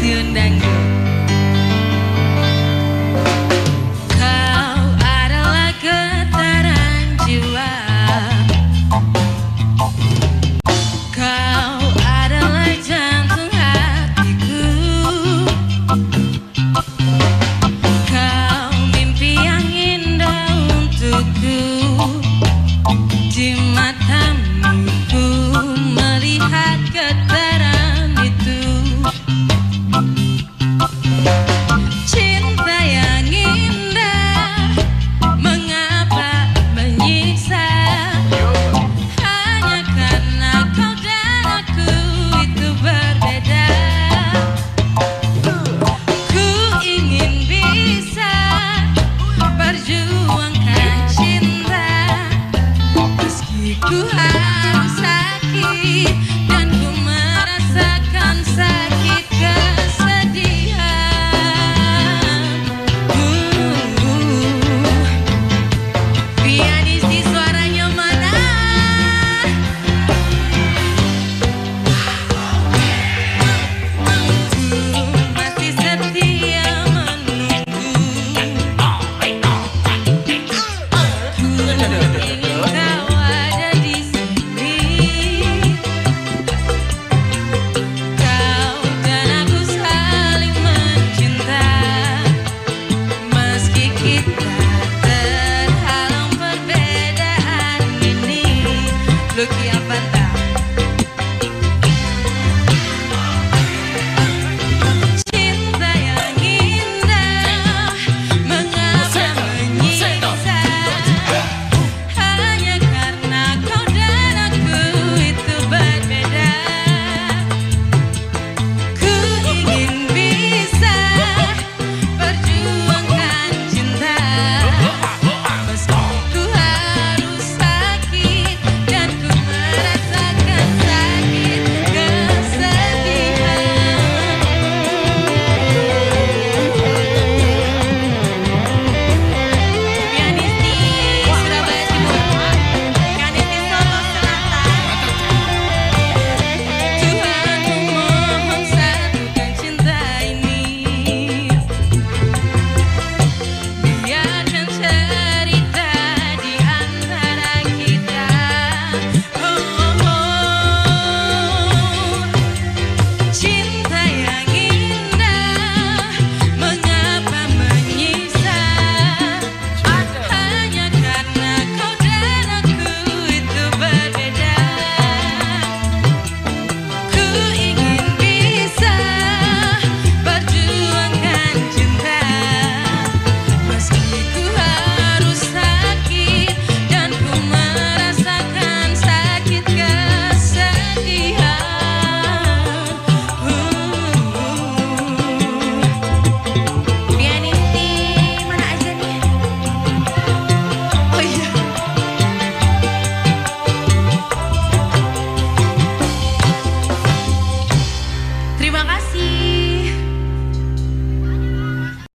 Kau adalah getaran jiwa. Kau adalah jantung hatiku. Kau mimpi yang indah untukku. Di matamu melihat getaran Tuhan sakit.